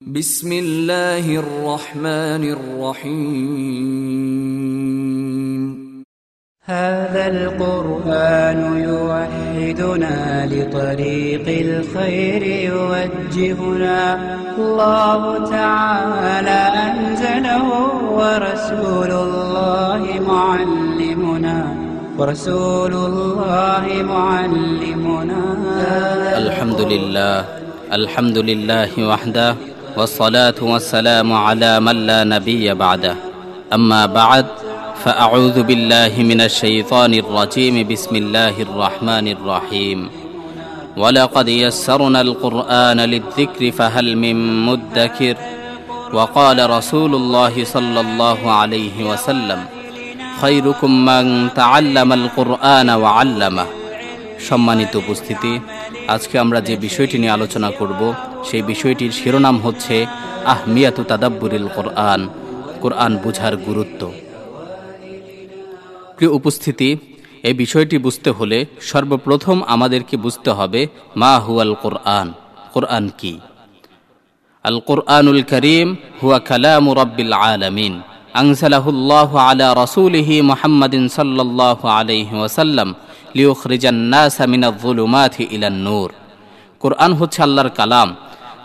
بسم الله الرحمن الرحيم. هذا القرآن يوحدنا لطريق الخير يوجهنا. الله تعالى أنزله ورسول الله معلمنا. ورسول الله معلمنا. الحمد لله. الحمد لله وحده. والصلاة والسلام على من لا نبي بعده أما بعد فأعوذ بالله من الشيطان الرجيم بسم الله الرحمن الرحيم ولقد يسرنا القرآن للذكر فهل من مدكر وقال رسول الله صلى الله عليه وسلم خيركم من تعلم القرآن وعلمه সম্মানিত উপস্থিতি আজকে আমরা যে বিষয়টি নিয়ে আলোচনা করব, সেই বিষয়টির শিরোনাম হচ্ছে আহমিয়াতু তাদাব্বুরিল কোরআন কোরআন বুঝার গুরুত্ব। প্রিয় উপস্থিতি, এই বিষয়টি বুঝতে হলে সর্বপ্রথম আমাদেরকে বুঝতে হবে মা হুয়াল কোরআন কোরআন কি? আল কোরআনুল করিম হুয়া কালামু রব্বিল আলামিন আনসালাহুল্লাহ আলা রসুলিহি মোহাম্মদিন আলাইহি ওয়াসাল্লাম। নূর। কোরআন হচ্ছে আল্লাহর কালাম,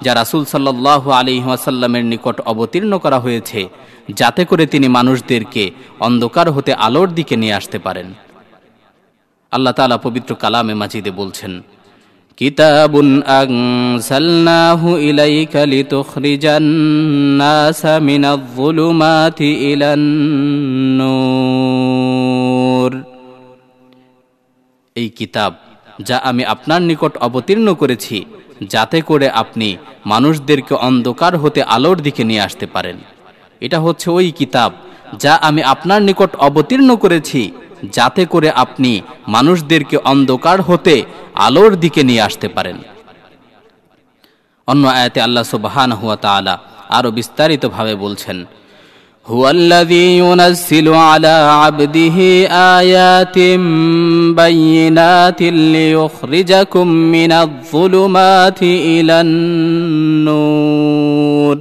যা রাসূল সাল্লাল্লাহু আলাইহি ওয়াসাল্লামের নিকট অবতীর্ণ করা হয়েছে, যাতে করে তিনি মানুষদেরকে অন্ধকার হতে আলোর দিকে নিয়ে আসতে পারেন। আল্লাহ তাআলা পবিত্র কালামে মাজিদে বলছেন, কিতাবুন আনসালনাহু ইলাইকা লিতুখরিজান নাসা মিনাল যুলুমাতি ইলান নূর। এই কিতাব, যা আমি আপনার নিকট অবতীর্ণ করেছি, যাতে করে আপনি মানুষদেরকে অন্ধকার হতে আলোর দিকে নিয়ে আসতে পারেন। এটা হচ্ছে ওই কিতাব, যা আমি আপনার নিকট অবতীর্ণ করেছি, যাতে করে আপনি মানুষদেরকে অন্ধকার হতে আলোর দিকে নিয়ে আসতে পারেন। অন্য আয়াতে আল্লাহ সুবাহান হুয়া তালা আরও বিস্তারিতভাবে বলছেন هو الذي ينزل على عبده آيات بينات ليخرجكم من الظلمات إلى النور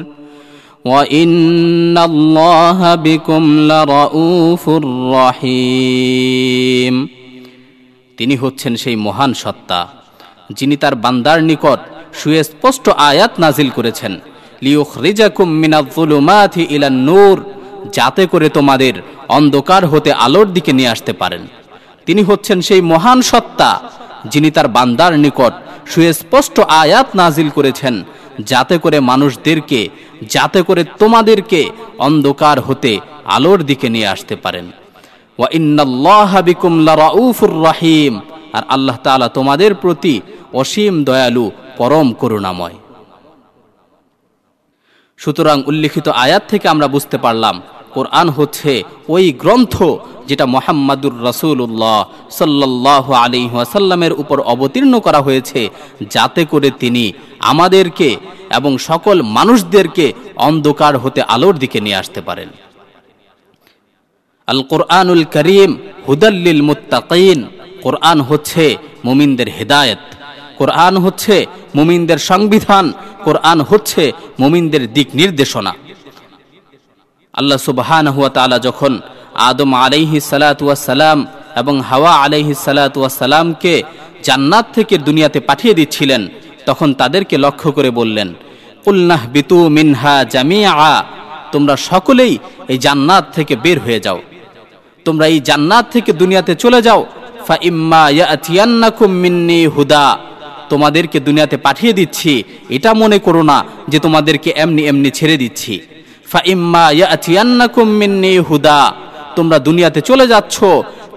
وإن الله بكم لرؤوف رحيم তিনি হচ্ছেন সেই মহান সত্তা যিনি তার বান্দার নিকট সুস্পষ্ট আয়াত নাজিল করেছেন নূর, যাতে করে তোমাদের অন্ধকার হতে আলোর দিকে নিয়ে আসতে পারেন। তিনি হচ্ছেন সেই মহান সত্তা, যিনি তার বান্দার নিকট সুস্পষ্ট আয়াত নাজিল করেছেন, যাতে করে মানুষদেরকে, যাতে করে তোমাদেরকে অন্ধকার হতে আলোর দিকে নিয়ে আসতে পারেন। রাহিম, আর আল্লাহ তাআলা তোমাদের প্রতি অসীম দয়ালু, পরম করুণাময়। সুতরাং উল্লিখিত আয়াত থেকে আমরা বুঝতে পারলাম, কোরআন হচ্ছে ওই গ্রন্থ যেটা মোহাম্মদুর রসুল্লাহ সাল্লাহ আলী ওয়াসাল্লামের উপর অবতীর্ণ করা হয়েছে, যাতে করে তিনি আমাদেরকে এবং সকল মানুষদেরকে অন্ধকার হতে আলোর দিকে নিয়ে আসতে পারেন। আল কোরআনুল করিম হুদাল্লিল মুত্তাকিন কোরআন হচ্ছে মুমিনদের হেদায়েত। কোরআন হচ্ছে মুমিনদের সংবিধান কোরআন হচ্ছে মুমিনদের দিক নির্দেশনা। আল্লাহ সুবহান হুয়া তালা যখন আদম আলাইহি সালাম এবং হাওয়া আলাইহি সালামকে জান্নাত থেকে দুনিয়াতে পাঠিয়ে দিচ্ছিলেন, তখন তাদেরকে লক্ষ্য করে বললেন উল্নাহ বিতু মিনহা জামিয়া তোমরা সকলেই এই জান্নাত থেকে বের হয়ে যাও। তোমরা এই জান্নাত থেকে দুনিয়াতে চলে যাও। ফা ইম্মা ইয়াতিয়ান্নাকুম মিন্নি হুদা তোমাদেরকে দুনিয়াতে পাঠিয়ে দিচ্ছি এটা মনে করো না যে তোমাদেরকে এমনি এমনি ছেড়ে দিচ্ছি ফা ইম্মা ইয়াতিয়ান্নাকুম মিন্নি হুদা তোমরা দুনিয়াতে চলে যাচ্ছ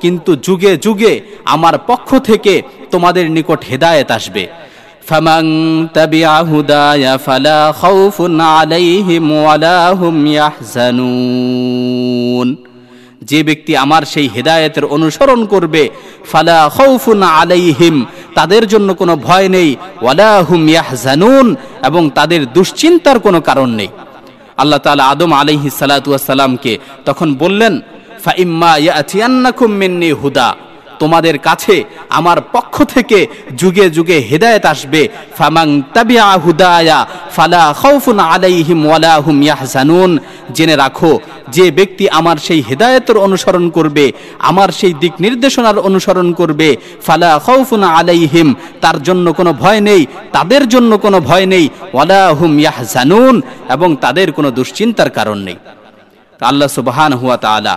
কিন্তু যুগে যুগে আমার পক্ষ থেকে তোমাদের নিকট হেদায়েত আসবে فمن تبع هداي فلا خوف عليهم ولا هم يحزنون যে ব্যক্তি আমার সেই হেদায়েতের অনুসরণ করবে, ফালা খৌফুন আলাইহিম, তাদের জন্য কোনো ভয় নেই, ওয়ালা হুম ইয়াহজানুন, এবং তাদের দুশ্চিন্তার কোনো কারণ নেই। আল্লাহ তালা আদম আলাইহি সালাতুয়া সালামকে তখন বললেন, ফাইম্মা ইয়াতিয়ান্নাকুম মিন্নি হুদা। তোমাদের কাছে আমার পক্ষ থেকে যুগে যুগে হেদায়েত আসবে। ফামাং তাবিআ হুদায়া, ফালা খাউফুন আলাইহিম ওয়ালা হুম ইয়াহজানুন। জেনে রাখো, যে ব্যক্তি আমার সেই হেদায়েতের অনুসরণ করবে, আমার সেই দিক নির্দেশনার অনুসরণ করবে, ফালা খাউফুন আলাইহিম, তার জন্য কোনো ভয় নেই, তাদের জন্য কোনো ভয় নেই, ওয়ালা হুম ইয়াহজানুন, এবং তাদের কোনো দুশ্চিন্তার কারণ নেই। আল্লাহ সুবহান হুয়া তাআলা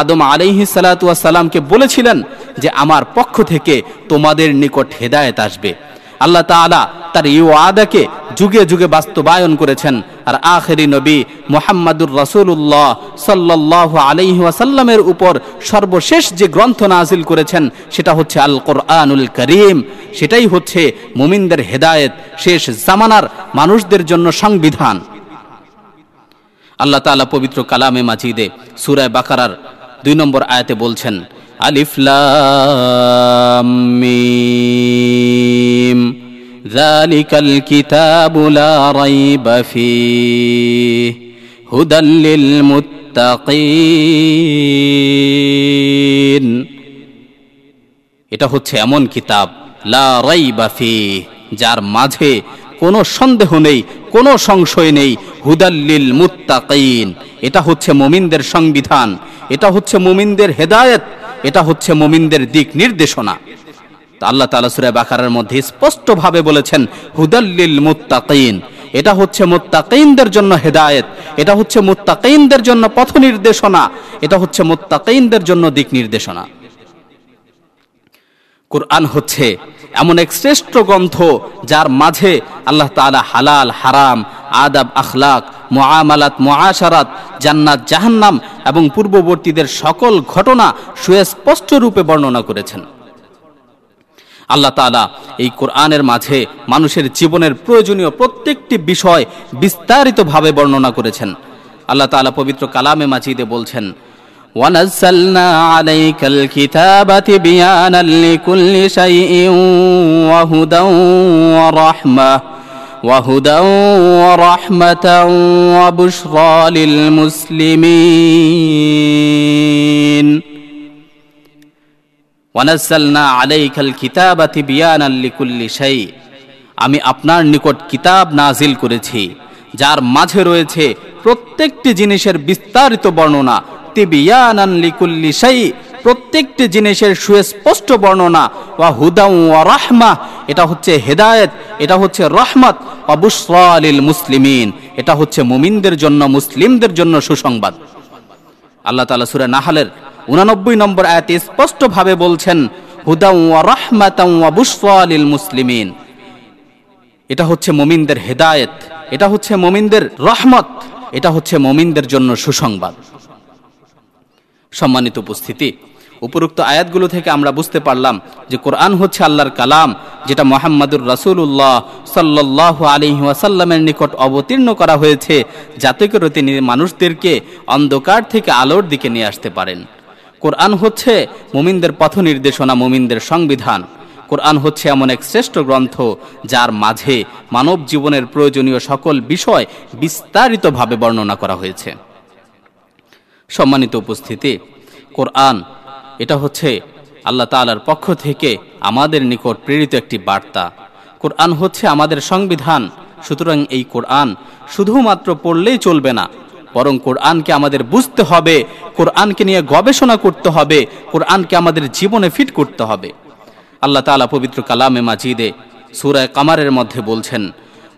আদম আলাইহি সালামকে বলেছিলেন যে আমার পক্ষ থেকে তোমাদের নিকট হেদায়েত আসবে। আল্লাহ তাআলা তার এই ওয়াদাকে যুগে যুগে বাস্তবায়ন করেছেন। আর আখেরি নবী মোহাম্মদুর রাসূলুল্লাহ সাল্লাল্লাহু আলাইহি উপর সর্বশেষ যে গ্রন্থ নাজিল করেছেন, সেটা হচ্ছে আল কোরআনুল করিম। সেটাই হচ্ছে মুমিনদের হেদায়েত, শেষ জামানার মানুষদের জন্য সংবিধান। আল্লাহ তাআলা পবিত্র কালামে মাজিদে সুরায় বাকারার দুই নম্বর আয়াতে বলছেন, আলিফ লাম মিম, যালিকাল কিতাবু লা রাইবা ফীহ, হুদাল লিল মুত্তাকিন। এটা হচ্ছে এমন কিতাব, লা রাইবা ফীহ, যার মাঝে কোনো সন্দেহ নেই, কোনো সংশয় নেই। হুদাল্লিল মুত্তাকিন। এটা হচ্ছে মুমিনদের সংবিধান। এটা হচ্ছে মুমিনদের হেদায়েত। এটা হচ্ছে মুমিনদের দিক নির্দেশনা। আল্লাহ তাআলা সূরা বাকারার মধ্যে স্পষ্টভাবে বলেছেন, হুদাল্লিল মুত্তাকিন। এটা হচ্ছে মুত্তাকিনদের জন্য হেদায়েত। এটা হচ্ছে মুত্তাকিনদের জন্য পথ নির্দেশনা। এটা হচ্ছে মুত্তাকিনদের জন্য দিক নির্দেশনা। কোরআন হচ্ছে এমন এক শ্রেষ্ঠ গ্রন্থ যার মাঝে আল্লাহ তাআলা হালাল, হারাম, আদাব, আখলাক, মুআমালাত, মুআশারাত, জান্নাত, জাহান্নাম এবং পূর্ববর্তীদের সকল ঘটনা সুস্পষ্ট রূপে বর্ণনা করেছেন। আল্লাহ তাআলা এই কোরআনের মাঝে মানুষের জীবনের প্রয়োজনীয় প্রত্যেকটি বিষয় বিস্তারিতভাবে বর্ণনা করেছেন। আল্লাহ তাআলা পবিত্র কালামে মাজিদে বলছেন ونزلنا عليك الكتاب بيانا لكل شيء وهدى ورحمة وهدى ورحمة وبشرى للمسلمين ওয়ানাজ্জালনা আলাইকাল কিতাবা তিবিয়ানাল লিকুল্লি শাই আমি আপনার নিকট কিতাব নাজিল করেছি যার মাঝে রয়েছে প্রত্যেকটি জিনিসের বিস্তারিত বর্ণনা প্রত্যেকটি জিনিসের সুস্পষ্ট বর্ণনা, ওয়া হুদা ওয়া রাহমা, এটা হচ্ছে হেদায়েত, এটা হচ্ছে রহমত অবুসরা লিল মুসলিমিন, এটা হচ্ছে মুমিনদের জন্য, মুসলিমদের জন্য সুসংবাদ। আল্লাহ তাআলা সূরা নাহালের উনানব্বই নম্বর আয়াতে স্পষ্টভাবে বলছেন, হুদাউ ওয়া রাহমাতাও ওয়া মুসলিমিন। এটা হচ্ছে মুমিনদের হেদায়েত, এটা হচ্ছে মুমিনদের রহমত, এটা হচ্ছে মুমিনদের জন্য সুসংবাদ। সম্মানিত উপস্থিতি। উপরোক্ত আয়াতগুলো থেকে আমরা বুঝতে পারলাম যে কোরআন হচ্ছে আল্লাহর কালাম, যেটা মোহাম্মদুর রাসূলুল্লাহ সাল্লাল্লাহু আলাইহি ওয়াসাল্লামের নিকট অবতীর্ণ করা হয়েছে, যাতে করে তিনি মানুষদেরকে অন্ধকার থেকে আলোর দিকে নিয়ে আসতে পারেন। কোরআন হচ্ছে মুমিনদের পথ নির্দেশনা, মুমিনদের সংবিধান। কোরআন হচ্ছে এমন এক শ্রেষ্ঠ গ্রন্থ, যার মাঝে মানব জীবনের প্রয়োজনীয় সকল বিষয় বিস্তারিতভাবে বর্ণনা করা হয়েছে। সম্মানিত উপস্থিতি। কোরআন, এটা হচ্ছে আল্লাহ তালার পক্ষ থেকে আমাদের নিকট প্রেরিত একটি বার্তা। কোরআন হচ্ছে আমাদের সংবিধান, সুতরাং এই কোরআন শুধুমাত্র পড়লেই চলবে না, বরং কোরআনকে আমাদের বুঝতে হবে, কোরআনকে নিয়ে গবেষণা করতে হবে, কোরআনকে আমাদের জীবনে ফিট করতে হবে। আল্লাহ তাআলা পবিত্র কালামে মাজিদে সুরায় কামারের মধ্যে বলছেন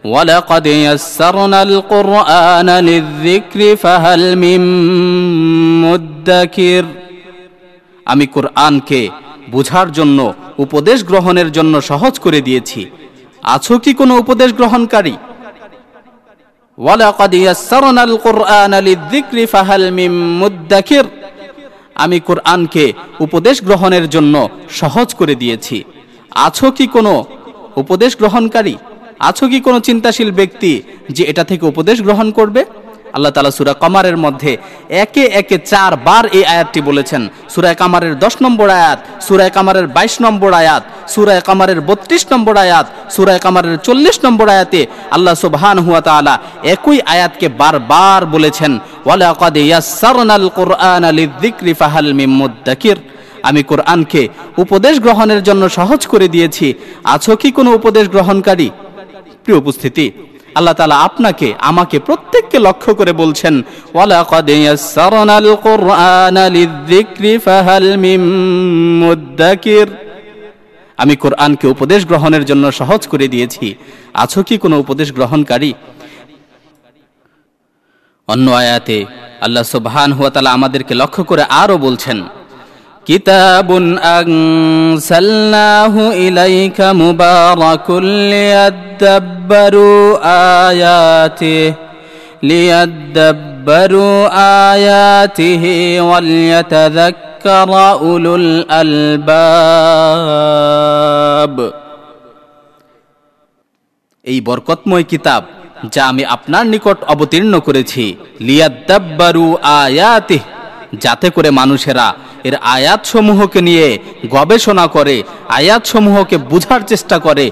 ولقد يسرنا القرآن للذكر فهل من مدكر আমি কোরআনকে বুঝার জন্য উপদেশ গ্রহণের জন্য সহজ করে দিয়েছি আছো কি কোনো উপদেশ গ্রহণকারী ওয়ালাকাদ ইয়াসসারনাল কুরআনা লিযিকরি ফাহাল মিন মুদ্দাকির আমি কোরআনকে উপদেশ গ্রহণের জন্য সহজ করে দিয়েছি আছো কি কোনো উপদেশ গ্রহণকারী আছো কি কোনো চিন্তাশীল ব্যক্তি যে এটা থেকে উপদেশ গ্রহণ করবে? আল্লাহ তালা সুরা কামারের মধ্যে একে একে চারবার এই আয়াতটি বলেছেন। সুরায় কামারের দশ নম্বর আয়াত সুরায় কামারের বাইশ নম্বর আয়াত সুরায় কামারের বত্রিশ নম্বর আয়াত সুরায় কামারের চল্লিশ নম্বর আয়াতে আল্লাহ সুবহান হুয়া তাআলা একই আয়াতকে বারবার বলেছেন কুরআনা মুদ্দাকির। আমি কোরআনকে উপদেশ গ্রহণের জন্য সহজ করে দিয়েছি। আছো কি কোনো উপদেশ গ্রহণকারী? প্রিয় উপস্থিতি, আল্লাহ তালা আপনাকে, আমাকে প্রত্যেককে লক্ষ্য করে বলছেন আমি কোরআনকে উপদেশ গ্রহণের জন্য সহজ করে দিয়েছি। আছো কি কোনো উপদেশ গ্রহণকারী? অন্য আয়াতে আল্লাহ সুবহান হুয়া তাআলা আমাদেরকে লক্ষ্য করে আরও বলছেন কিতাবুন আনসালনাহু ইলাইকা মুবারাকুল লিয়াদ্দাব্বারু আয়াতিহি লিয়াদ্দাব্বারু আয়াতিহি ওয়ালিয়াতাযাক্কারা উলুল আলবাব। এই বরকতময় কিতাব যা আমি আপনার নিকট অবতীর্ণ করেছি, লিয়াদ্দাব্বারু আয়াতিহ। যাতে করে মানুষেরা এর আয়াতসমূহকে নিয়ে গবেষণা করে, আয়াতসমূহকে বুঝার চেষ্টা করে।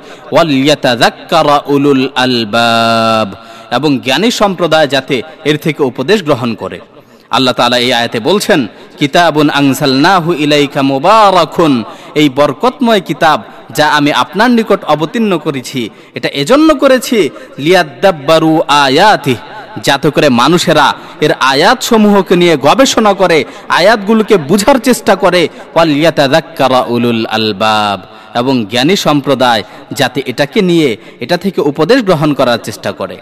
উলুল আলবাব। এবং জ্ঞানী সম্প্রদায় যাতে এর থেকে উপদেশ গ্রহণ করে। আল্লাহ তাআলা এই আয়াতে বলছেন, কিতাবুন আনসালনাহু ইলাইকা মুবারাকুন। এই বরকতময় কিতাব যা আমি আপনার নিকট অবতীর্ণ করেছি, এটা এজন্য করেছি, লিয়াদ্দাব্বারু আয়াতি যাতে করে মানুষেরা এর আয়াত সমূহকে নিয়ে গবেষণা করে, আয়াতগুলোকে বুঝার চেষ্টা করে। উলুল আলবাব। এবং জ্ঞানী সম্প্রদায় যাতে এটাকে নিয়ে, এটা থেকে উপদেশ গ্রহণ করার চেষ্টা করে।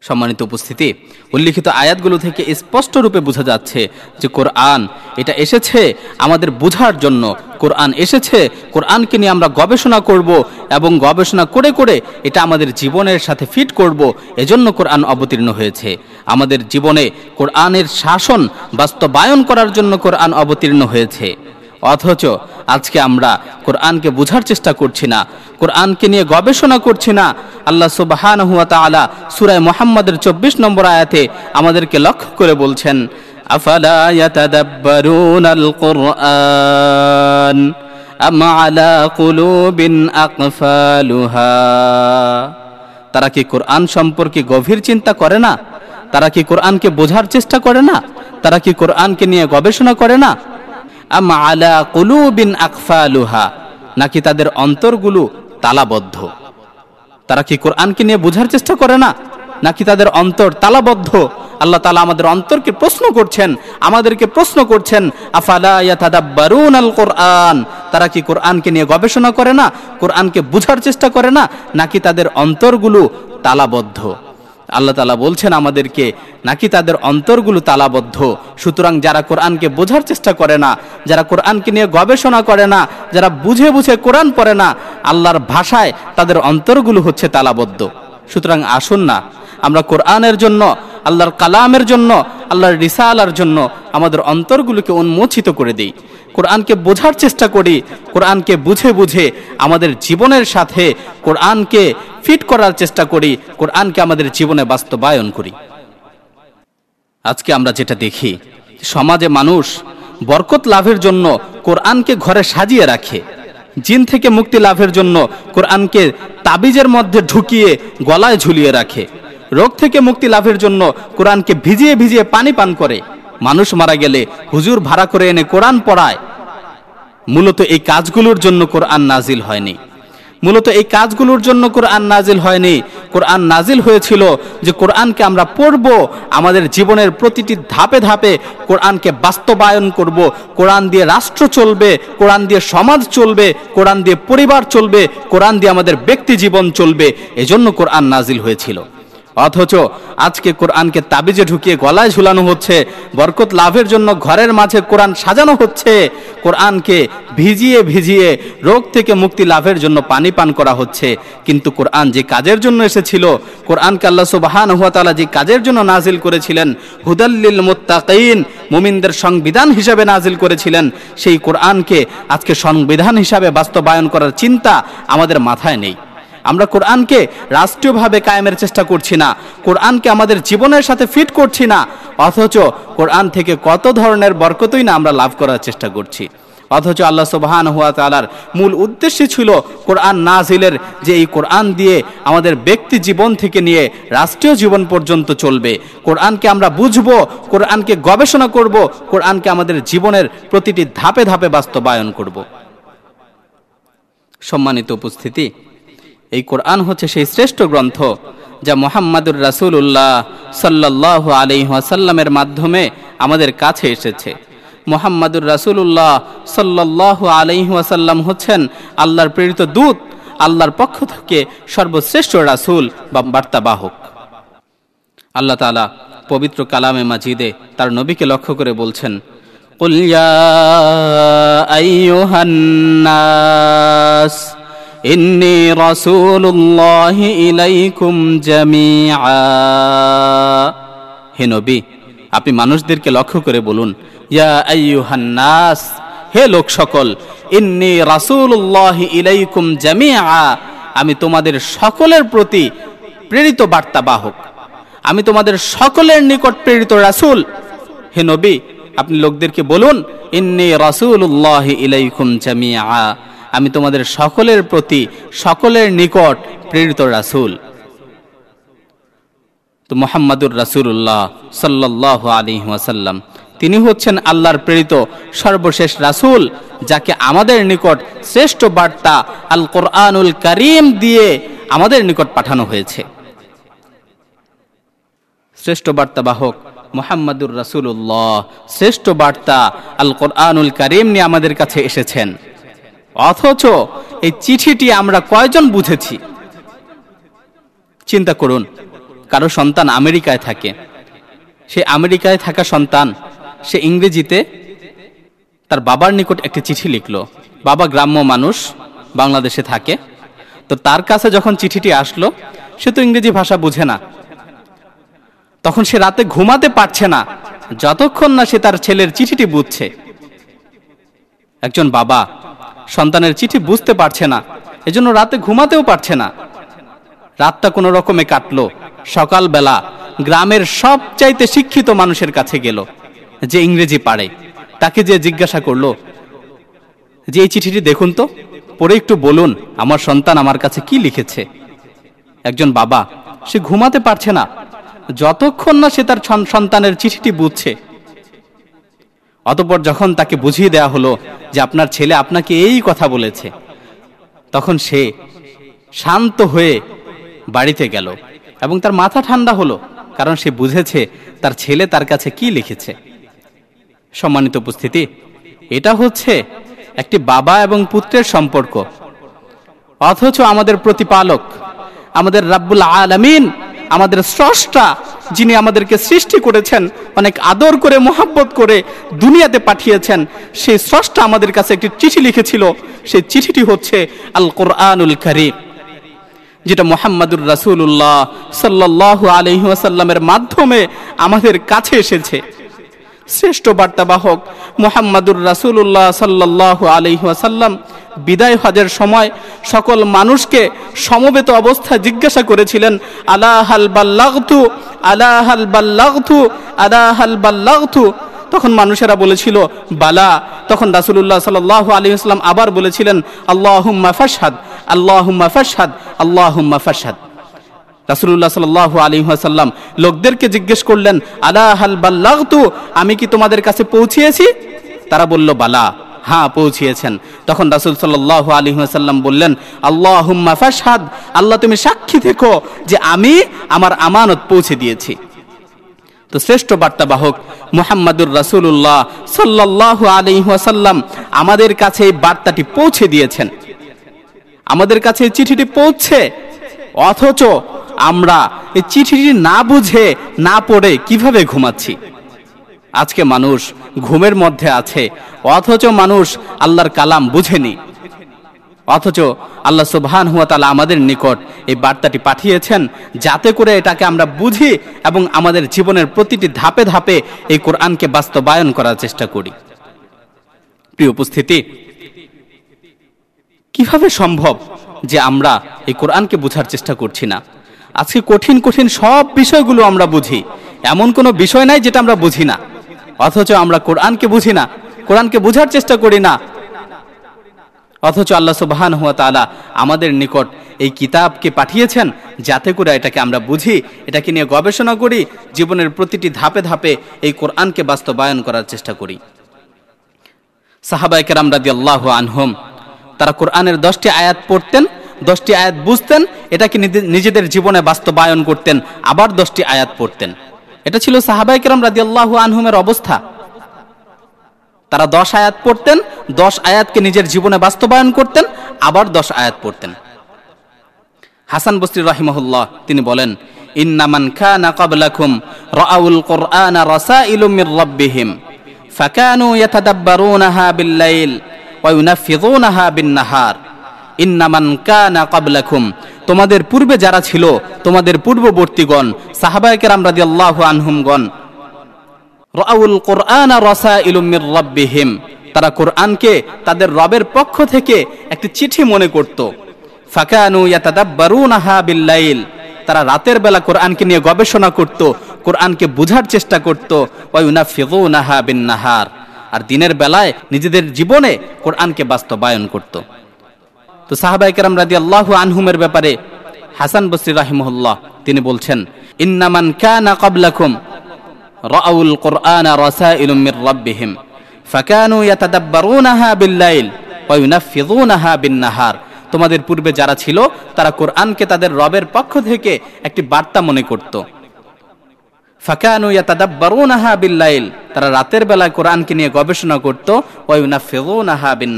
সম্মানিত উপস্থিতি, উল্লিখিত আয়াতগুলো থেকে স্পষ্ট রূপে বোঝা যাচ্ছে যে কোরআন, এটা এসেছে আমাদের বোঝার জন্য কোরআন এসেছে, কোরআনকে নিয়ে আমরা গবেষণা করব এবং গবেষণা করে করে এটা আমাদের জীবনের সাথে ফিট করব। এজন্য কোরআন অবতীর্ণ হয়েছে। আমাদের জীবনে কোরআনের শাসন বাস্তবায়ন করার জন্য কোরআন অবতীর্ণ হয়েছে। অথচ আজকে আমরা কোরআনকে বোঝার চেষ্টা করছি না, কোরআনকে নিয়ে গবেষণা করছি না। আল্লাহ সুবাহান হুয়া তালা সুরায় মোহাম্মদের চব্বিশ নম্বর আয়াতে আমাদেরকে লক্ষ্য করে বলছেন আফালা ইয়াতাদাব্বারুনাল কুরআন আম আলা কুলুবিন আকফালুহা তারা কি কোরআন সম্পর্কে গভীর চিন্তা করে না? তারা কি কোরআনকে বোঝার চেষ্টা করে না? তারা কি কোরআনকে নিয়ে গবেষণা করে না? আম আলা কুলুবিন আকফালুহা, নাকি তাদের অন্তরগুলো তালাবদ্ধ? তারা কি কোরআনকে নিয়ে বোঝার চেষ্টা করে না? নাকি তাদের অন্তর তালাবদ্ধ? আল্লাহ তালা আমাদের অন্তরকে প্রশ্ন করছেন, আমাদেরকে প্রশ্ন করছেন আল কোরআন তারা কি কোরআনকে নিয়ে গবেষণা করে না? কোরআনকে বুঝার চেষ্টা করে না? নাকি তাদের অন্তরগুলো তালাবদ্ধ? আল্লাহ তালা বলছেন, আমাদেরকে নাকি তাদের অন্তরগুলো তালাবদ্ধ? সুতরাং যারা কোরআনকে বোঝার চেষ্টা করে না, যারা কোরআনকে নিয়ে গবেষণা করে না, যারা বুঝে বুঝে কোরআন পড়ে না, আল্লাহর ভাষায় তাদের অন্তরগুলো হচ্ছে তালাবদ্ধ। সুতরাং আসুন না। আমরা কোরআনের জন্য, আল্লাহর কালামের জন্য, আল্লাহর রিসালার জন্য আমাদের অন্তরগুলোকে উন্মোচিত করে দিই। কোরআনকে বোঝার চেষ্টা করি, কোরআনকে বুঝে বুঝে আমাদের জীবনের সাথে কোরআনকে ফিট করার চেষ্টা করি, কোরআনকে আমাদের জীবনে বাস্তবায়ন করি। আজকে আমরা যেটা দেখি, সমাজে মানুষ বরকত লাভের জন্য কোরআনকে ঘরে সাজিয়ে রাখে। জিন থেকে মুক্তি লাভের জন্য কোরআনকে তাবিজের মধ্যে ঢুকিয়ে গলায় ঝুলিয়ে রাখে। রোগ থেকে মুক্তি লাভের জন্য কোরআনকে ভিজিয়ে ভিজিয়ে পানি পান করে। মানুষ মারা গেলে হুজুর ভাড়া করে এনে কোরআন পড়ায়। মূলত এই কাজগুলোর জন্য কোরআন নাজিল হয়নি। মূলত এই কাজগুলোর জন্য কোরআন নাজিল হয়নি। কোরআন নাজিল হয়েছিল যে কোরআনকে আমরা পড়ব, আমাদের জীবনের প্রতিটি ধাপে ধাপে কোরআনকে বাস্তবায়ন করব। কোরআন দিয়ে রাষ্ট্র চলবে, কোরআন দিয়ে সমাজ চলবে, কোরআন দিয়ে পরিবার চলবে, কোরআন দিয়ে আমাদের ব্যক্তি জীবন চলবে। এজন্য কোরআন নাজিল হয়েছিল। অথচ আজকে কোরআনকে তাবিজে ঢুকিয়ে গলায় ঝুলানো হচ্ছে, বরকত লাভের জন্য ঘরের মাঝে কোরআন সাজানো হচ্ছে, কোরআনকে ভিজিয়ে ভিজিয়ে রোগ থেকে মুক্তি লাভের জন্য পানি পান করা হচ্ছে। কিন্তু কোরআন যে কাজের জন্য এসেছিল, কোরআনকে আল্লাহ সুবাহান হুয়াতালা যে কাজের জন্য নাজিল করেছিলেন হুদাল্লিল মুত্তাকিন, মুমিনদের সংবিধান হিসাবে নাজিল করেছিলেন, সেই কোরআনকে আজকে সংবিধান হিসাবে বাস্তবায়ন করার চিন্তা আমাদের মাথায় নেই। আমরা কোরআনকে রাষ্ট্রীয়ভাবে কায়েমের চেষ্টা করছি না, কোরআনকে আমাদের জীবনের সাথে ফিট করছি না, অথচ কোরআন থেকে কত ধরনের বরকতই না আমরা লাভ করার চেষ্টা করছি। অথচ আল্লাহ সুবহান হুয়া তালার মূল উদ্দেশ্য ছিল কোরআন নাজিলের যে এই কোরআন দিয়ে আমাদের ব্যক্তি জীবন থেকে নিয়ে রাষ্ট্রীয় জীবন পর্যন্ত চলবে। কোরআনকে আমরা বুঝব, কোরআনকে গবেষণা করব, কোরআনকে আমাদের জীবনের প্রতিটি ধাপে ধাপে বাস্তবায়ন করব। সম্মানিত উপস্থিতি এই কোরআন হচ্ছে সেই শ্রেষ্ঠ গ্রন্থ যা মোহাম্মদুর রাসুল্লাহ সাল্লাহ আলিহাসাল্লামের মাধ্যমে আমাদের কাছে এসেছে মোহাম্মদুর রাসুল্লাহ সাল্লাহ আলহিহাসাল্লাম হচ্ছেন আল্লাহর প্রেরিত দূত আল্লাহর পক্ষ থেকে সর্বশ্রেষ্ঠ রাসুল বা বার্তাবাহক আল্লাহ তালা পবিত্র কালামে মাজিদে তার নবীকে লক্ষ্য করে বলছেন قل يا أيها الناس إني رسول الله إليكم جميعا হে নবী আপনি মানুষদেরকে লক্ষ্য করে বলুন ইয়া আইয়ুহান নাস হে লোক সকল ইন্নি রাসূলুল্লাহি ইলাইকুম জামিআ আমি তোমাদের সকলের প্রতি প্রেরিত বার্তাবাহক আমি তোমাদের সকলের নিকট প্রেরিত রাসূল হে নবী আপনি লোকদেরকে বলুন ইন্নি রাসূলুল্লাহি ইলাইকুম জামিআ আমি তোমাদের সকলের প্রতি, সকলের নিকট প্রেরিত রাসূল। তো মোহাম্মদুর রাসূলুল্লাহ সাল্লাহ আলী ওয়াসাল্লাম, তিনি হচ্ছেন আল্লাহর প্রেরিত সর্বশেষ রাসূল, যাকে আমাদের নিকট শ্রেষ্ঠ বার্তা আল কোরআনুল করিম দিয়ে আমাদের নিকট পাঠানো হয়েছে। শ্রেষ্ঠ বার্তা বাহক মোহাম্মদুর রাসুল্লাহ শ্রেষ্ঠ বার্তা আল কোরআনুল করিম নিয়ে আমাদের কাছে এসেছেন। অথচ এই চিঠিটি আমরা কয়জন বুঝেছি? চিন্তা করুন, কারও সন্তান আমেরিকায় থাকে। সে আমেরিকায় থাকা সন্তান, সে ইংরেজিতে তার বাবার নিকট একটি চিঠি লিখলো। বাবা গ্রাম্য মানুষ, বাংলাদেশে থাকে। তো তার কাছে যখন চিঠিটি আসলো, সে তো ইংরেজি ভাষা বুঝে না। তখন সে রাতে ঘুমাতে পারছে না, যতক্ষণ না সে তার ছেলের চিঠিটি বুঝছে। একজন বাবা সন্তানের চিঠি বুঝতে পারছে না। এজন্য রাতে ঘুমাতেও পারছে না। রাতটা কোনো রকমে কাটলো। সকালবেলা গ্রামের সবচাইতে শিক্ষিত মানুষের কাছে গেল, যে ইংরেজি পারে। তাকে যে জিজ্ঞাসা করল, যে এই চিঠিটি দেখুন তো পরে একটু বলুন, আমার সন্তান আমার কাছে কি লিখেছে? একজন বাবা, সে ঘুমাতে পারছে না। যতক্ষণ না সে তার সন্তানের চিঠিটি বুঝছে অতপর যখন তাকে বুঝিয়ে দেয়া হলো যে আপনার ছেলে আপনাকে এই কথা বলেছে, তখন সে শান্ত হয়ে বাড়িতে গেল এবং তার মাথা ঠান্ডা হলো, কারণ সে বুঝেছে তার ছেলে তার কাছে কি লিখেছে। সম্মানিত উপস্থিতি, এটা হচ্ছে একটি বাবা এবং পুত্রের সম্পর্ক। অথচ আমাদের প্রতিপালক, আমাদের রাব্বুল আলামিন, আমাদের স্রষ্টা যিনি আমাদেরকে সৃষ্টি করেছেন, অনেক আদর করে, মোহাব্বত করে দুনিয়াতে পাঠিয়েছেন, সেই স্রষ্টা আমাদের কাছে একটি চিঠি লিখেছিল। সেই চিঠিটি হচ্ছে আল কোরআনুল করিম, যেটা মোহাম্মদুর রাসুল্লাহ সাল্লাহ আলহিহাসাল্লামের মাধ্যমে আমাদের কাছে এসেছে। শ্রেষ্ঠ বার্তাবাহক মোহাম্মদুর রাসুল্লাহ সাল্লাহ আলহিহাসাল্লাম বিদায় হজের সময় সকল মানুষকে সমবেত অবস্থায় জিজ্ঞাসা করেছিলেন আলাহাল বাল্লাগতু? আলাহাল বাল্লাগতু? আলাহাল বাল্লাগতু? তখন মানুষেরা বলেছিল, বালা। তখন রাসুল্লাহ সাল আলী আসলাম আবার বলেছিলেন, আল্লাহুম্মা ফাসাদ আল্লাহুম্মা ফাসাদ আল্লাহুম্মা ফাসাদ রাসুল্লাহ সাল আলী সাল্লাম লোকদেরকে জিজ্ঞেস করলেন আলাহাল বাল্লাগতু? আমি কি তোমাদের কাছে পৌঁছিয়েছি? তারা বলল, বালা। হ্যাঁ পৌঁছিয়েছেন। তখন রাসুল সাল্লাহ আলী সাল্লাম বললেন আল্লাহ ফাসাদ আল্লাহ তুমি সাক্ষী থেকো যে আমি আমার আমানত পৌঁছে দিয়েছি। তো শ্রেষ্ঠ বার্তা বার্তাবাহক, মোহাম্মদুর রাসুল্লাহ সাল্লাহ আলী ওয়াসাল্লাম আমাদের কাছে এই বার্তাটি পৌঁছে দিয়েছেন। আমাদের কাছে চিঠিটি পৌঁছে, অথচ আমরা এই চিঠিটি না বুঝে, না পড়ে কীভাবে ঘুমাচ্ছি? আজকে মানুষ ঘুমের মধ্যে আছে, অথচ মানুষ আল্লাহর কালাম বুঝেনি। অথচ আল্লাহ সুবহান হুয়া তালা আমাদের নিকট এই বার্তাটি পাঠিয়েছেন, যাতে করে এটাকে আমরা বুঝি এবং আমাদের জীবনের প্রতিটি ধাপে ধাপে এই কোরআনকে বাস্তবায়ন করার চেষ্টা করি। প্রিয় উপস্থিতি, কীভাবে সম্ভব যে আমরা এই কোরআনকে বোঝার চেষ্টা করছি না? আজকে কঠিন কঠিন সব বিষয়গুলো আমরা বুঝি। এমন কোনো বিষয় নাই যেটা আমরা বুঝি না। অথচ আমরা কোরআনকে বুঝি না, কোরআনকে বোঝার চেষ্টা করি না। অথচ আল্লাহ সুবাহান হুয়া তালা আমাদের নিকট এই কিতাবকে পাঠিয়েছেন যাতে করে এটাকে আমরা বুঝি, এটাকে নিয়ে গবেষণা করি, জীবনের প্রতিটি ধাপে ধাপে এই কোরআনকে বাস্তবায়ন করার চেষ্টা করি। সাহাবাইকেরাম রাদি আল্লাহ আনহম, তারা কোরআনের দশটি আয়াত পড়তেন দশটি আয়াত বুঝতেন, এটাকে নিজেদের জীবনে বাস্তবায়ন করতেন, আবার দশটি আয়াত পড়তেন। এটা ছিল সাহাবাই সাহাবাইকেরাম রাদি আল্লাহ আনহুমের অবস্থা। তারা দশ আয়াত পড়তেন, দশ আয়াতকে নিজের জীবনে বাস্তবায়ন করতেন, আবার দশ আয়াত পড়তেন। হাসান বস্তি রাহিমহুল্লাহ, তিনি বলেন, ইন্নামান খানা ক্বাবলাকুম, রাআউল কুরআনা রাসাইলুম মির রাব্বিহিম, ফাকানু ইয়াতাদাব্বারুনাহা বিল-লাইল ওয়া ইউনাফিযুনাহা বিন-নাহার ইন্নামান কানা ক্বাবলাকুম। তোমাদের পূর্বে যারা ছিল, তোমাদের পূর্ববর্তীগণ, সাহাবায়ে কেরাম রাদিয়াল্লাহু আনহুমগণ, রাউল কোরআন রসা রসাইলুমির রব্বিহিম। তারা কোরআনকে তাদের রবের পক্ষ থেকে একটি চিঠি মনে করত। ফাকানু ইয়াতাদাব্বারুনাহা বিল্লাইল। তারা রাতের বেলা কোরআনকে নিয়ে গবেষণা করত, কোরআনকে বুঝার চেষ্টা করত, ওয়ায়ুনাফিযুনাহা বিন-নাহার আর দিনের বেলায় নিজেদের জীবনে কোরআনকে বাস্তবায়ন করত। তো সাহাবাইকেরাম রাদি আল্লাহ আনহুমের ব্যাপারে হাসান বসরি রাহিমহল্লাহ তিনি বলছেন, ইন্নামান কানা কবলাকুম রাউল কোরআন রসাইলুম মির রাব্বিহিম, ফাকানু ইয়াতাদাব্বারুনাহা বিল্লাইল ওয়া ইউনাফিযুনাহা বিন্নাহার। তোমাদের পূর্বে যারা ছিল, তারা কোরআনকে তাদের রবের পক্ষ থেকে একটি বার্তা মনে করতো। তারা রাতের বেলায় কোরআনকে নিয়ে গবেষণা করত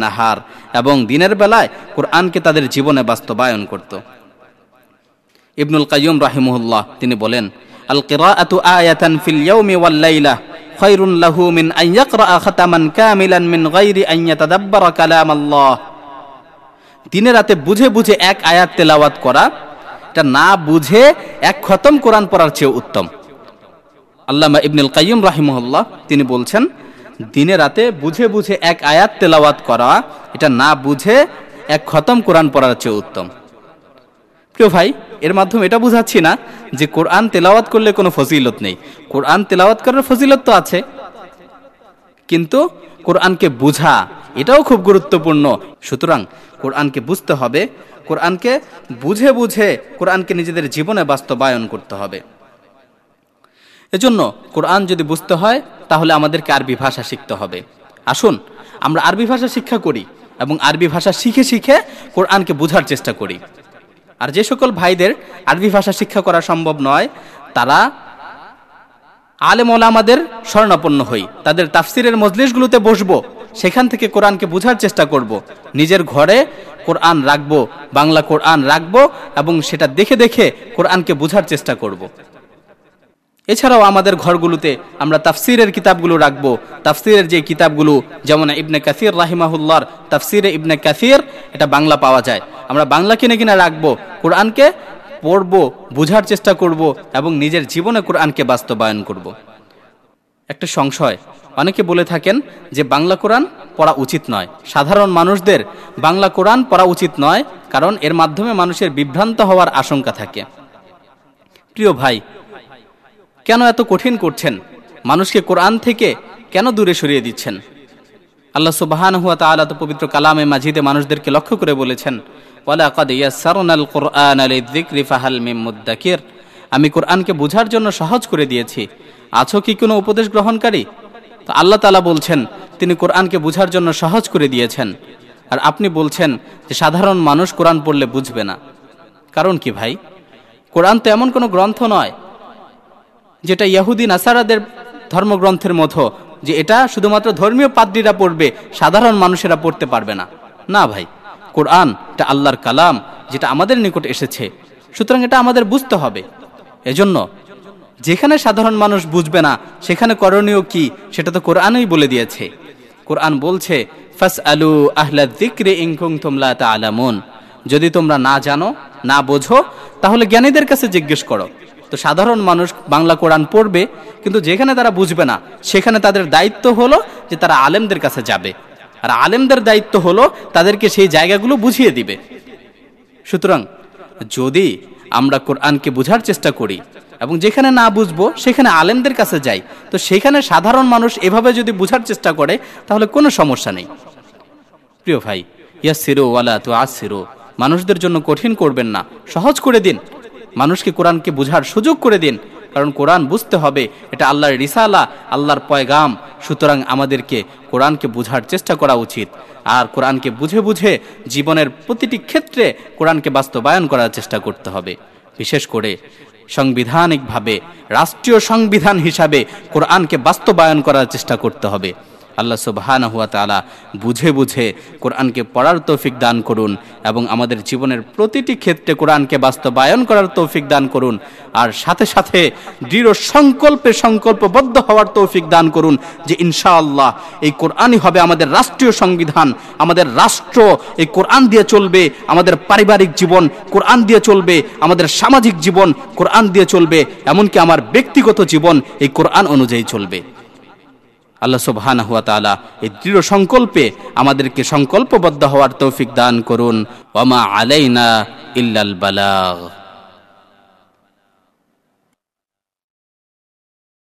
নাহার এবং দিনের বেলায় কোরআনকে তাদের জীবনে বাস্তবায়ন করত। ইবনুল কাইম রাহিমুল্লাহ তিনি বলেন আল কিরাআতু আয়াতান ফিল ইয়াউমি ওয়াল লাইলা খায়রুন লাহু মিন আন ইয়াকরা খাতামান কামিলান মিন দিনে রাতে বুঝে বুঝে এক আয়াত তেলাওয়াত করা, এটা না বুঝে এক খতম কোরআন পড়ার চেয়ে উত্তম। আল্লামা ইবনুল কাইয়ুম রাহিমহল্লাহ, তিনি বলছেন, দিনে রাতে বুঝে বুঝে এক আয়াত তেলাওয়াত করা, এটা না বুঝে এক খতম কোরআন পড়ার চেয়ে উত্তম। প্রিয় ভাই, এর মাধ্যমে এটা বুঝাচ্ছি না যে কোরআন তেলাওয়াত করলে কোনো ফজিলত নেই। কোরআন তেলাওয়াত করার ফজিলত তো আছে। কিন্তু কোরআনকে বুঝা, এটাও খুব গুরুত্বপূর্ণ। সুতরাং কোরআনকে বুঝতে হবে, কোরআনকে বুঝে বুঝে কোরআনকে নিজেদের জীবনে বাস্তবায়ন করতে হবে। এজন্য কোরআন যদি বুঝতে হয়, তাহলে আমাদেরকে আরবি ভাষা শিখতে হবে আসুন, আমরা আরবি ভাষা শিক্ষা করি এবং আরবি ভাষা শিখে শিখে কোরআনকে বোঝার চেষ্টা করি আর যে সকল ভাইদের আরবি ভাষা শিক্ষা করা সম্ভব নয়, তারা আলেম আমাদের স্বর্ণাপন্ন হই তাদের তাফসিরের মজলিশগুলোতে বসবো, সেখান থেকে কোরআনকে বোঝার চেষ্টা করব। নিজের ঘরে কোরআন রাখব, বাংলা কোরআন রাখব এবং সেটা দেখে দেখে কোরআনকে বোঝার চেষ্টা করব। এছাড়াও আমাদের ঘরগুলোতে আমরা তাফসিরের কিতাবগুলো রাখব। তাফসিরের যে কিতাবগুলো, যেমন ইবনে কাসির রাহিমাহুল্লার তাফসিরে ইবনে কাসির, এটা বাংলা পাওয়া যায়। আমরা বাংলা কিনে কিনে রাখব, কোরআনকে পড়ব, বুঝার চেষ্টা করব এবং নিজের জীবনে কোরআনকে বাস্তবায়ন করব। একটা সংশয়, অনেকে বলে থাকেন যে বাংলা কোরআন পড়া উচিত নয়। সাধারণ মানুষদের বাংলা কোরআন পড়া উচিত নয়, কারণ এর মাধ্যমে মানুষের বিভ্রান্ত হওয়ার আশঙ্কা থাকে। প্রিয় ভাই কেন এত কঠিন করছেন? মানুষকে কোরআন থেকে কেন দূরে সরিয়ে দিচ্ছেন? আল্লাহ সুবাহান হুয়া তালা তো পবিত্র কালামে মাঝিদে মানুষদেরকে লক্ষ্য করে বলেছেন আমি কোরআনকে বুঝার জন্য সহজ করে দিয়েছি। আছো কি কোনো উপদেশ গ্রহণকারী? তো আল্লাহ তালা বলছেন, তিনি কোরআনকে বুঝার জন্য সহজ করে দিয়েছেন। আর আপনি বলছেন যে সাধারণ মানুষ কোরআন পড়লে বুঝবে না। কারণ কি ভাই? কোরআন তো এমন কোনো গ্রন্থ নয় যেটা ইয়াহুদি নাসারাদের ধর্মগ্রন্থের মতো যে এটা শুধুমাত্র ধর্মীয় পাদ্রীরা পড়বে, সাধারণ মানুষেরা পড়তে পারবে না। না ভাই, কোরআন এটা আল্লাহর কালাম, যেটা আমাদের নিকট এসেছে। সুতরাং এটা আমাদের বুঝতে হবে। এজন্য যেখানে সাধারণ মানুষ বুঝবে না, সেখানে করণীয় কি, সেটা তো কোরআনই বলে দিয়েছে। কোরআন বলছে ফাস আলু আহলা দিক্রে ইংকুং তোমলা তা আলামুন যদি তোমরা না জানো, না বোঝো, তাহলে জ্ঞানীদের কাছে জিজ্ঞেস করো। তো সাধারণ মানুষ বাংলা কোরআন পড়বে, কিন্তু যেখানে তারা বুঝবে না, সেখানে তাদের দায়িত্ব হলো যে তারা আলেমদের কাছে যাবে। আর আলেমদের দায়িত্ব হলো তাদেরকে সেই জায়গাগুলো বুঝিয়ে দিবে। সুতরাং যদি আমরা কোরআনকে বুঝার চেষ্টা করি এবং যেখানে না বুঝব, সেখানে আলেমদের কাছে যাই, তো সেখানে সাধারণ মানুষ এভাবে যদি বুঝার চেষ্টা করে, তাহলে কোনো সমস্যা নেই। প্রিয় ভাই ইয়াসিরু ওয়ালা তু আসিরু মানুষদের জন্য কঠিন করবেন না। সহজ করে দিন। মানুষকে কোরআনকে বুঝার সুযোগ করে দিন। কারণ কোরআন বুঝতে হবে, এটা আল্লাহর রিসালা, আল্লাহর পয়গাম। সুতরাং আমাদেরকে কোরআনকে বুঝার চেষ্টা করা উচিত। আর কোরআনকে বুঝে বুঝে জীবনের প্রতিটি ক্ষেত্রে কোরআনকে বাস্তবায়ন করার চেষ্টা করতে হবে। বিশেষ করে সাংবিধানিকভাবে, রাষ্ট্রীয় সংবিধান হিসাবে কোরআনকে বাস্তবায়ন করার চেষ্টা করতে হবে। আল্লাহ সুবহান হুয়া তালা বুঝে বুঝে কোরআনকে পড়ার তৌফিক দান করুন এবং আমাদের জীবনের প্রতিটি ক্ষেত্রে কোরআনকে বাস্তবায়ন করার তৌফিক দান করুন আর সাথে সাথে দৃঢ় সংকল্পে সংকল্পবদ্ধ হওয়ার তৌফিক দান করুন যে ইনশাআল্লাহ এই কোরআনই হবে আমাদের রাষ্ট্রীয় সংবিধান, আমাদের রাষ্ট্র এই কোরআন দিয়ে চলবে, আমাদের পারিবারিক জীবন কোরআন দিয়ে চলবে, আমাদের সামাজিক জীবন কোরআন দিয়ে চলবে, এমনকি আমার ব্যক্তিগত জীবন এই কোরআন অনুযায়ী চলবে। আল্লাহ সুবহান হুয়া তালা এই দৃঢ় সংকল্পে আমাদেরকে সংকল্পবদ্ধ হওয়ার তৌফিক দান করুন। ওমা আলাইনা ইল্লাল বালাগ।